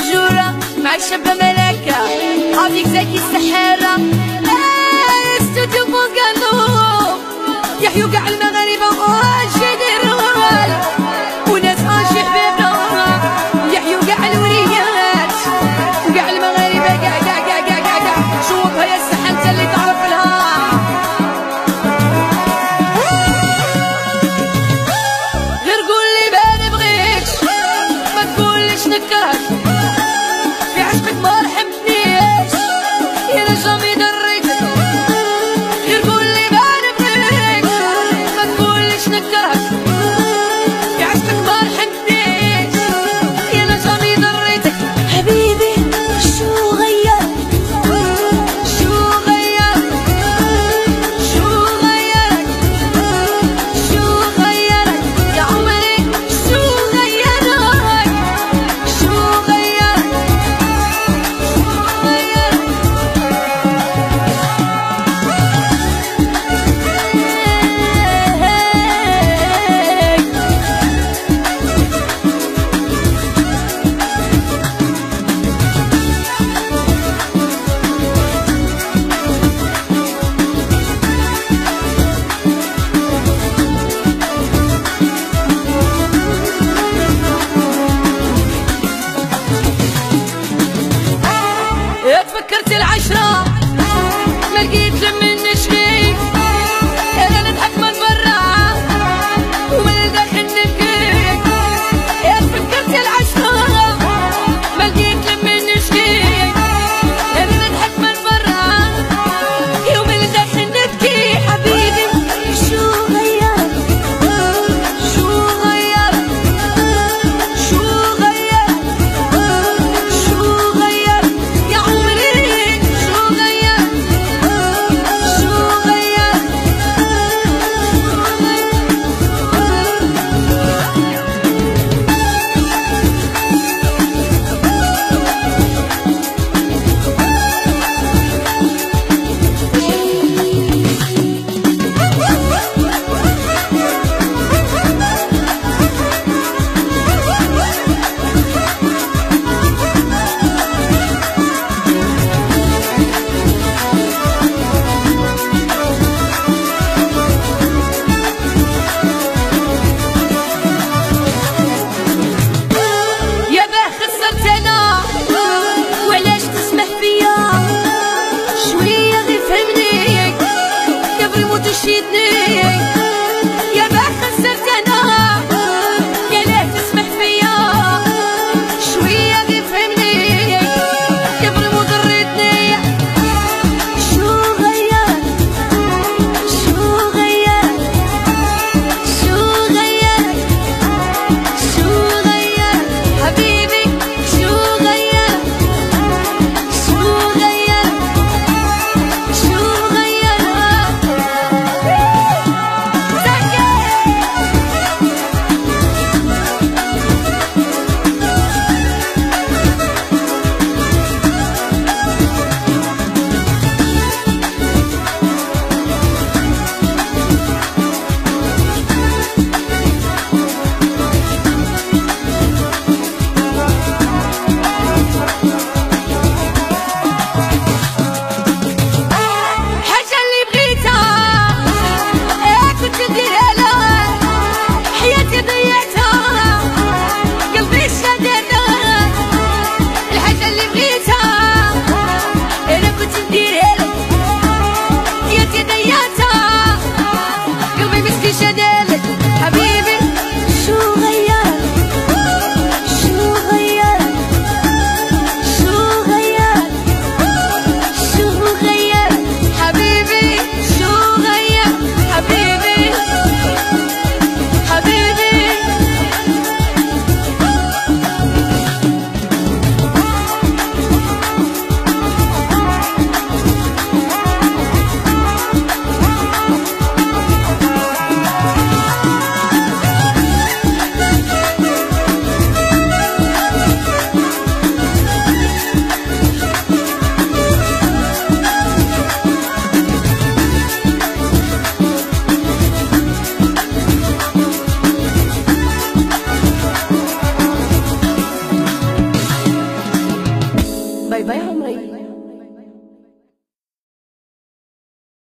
الجورة معك شابة ملاكة افيك زكي السحارة صرت العشرة ما لقيت لمن شريك. защитный 谢谢你。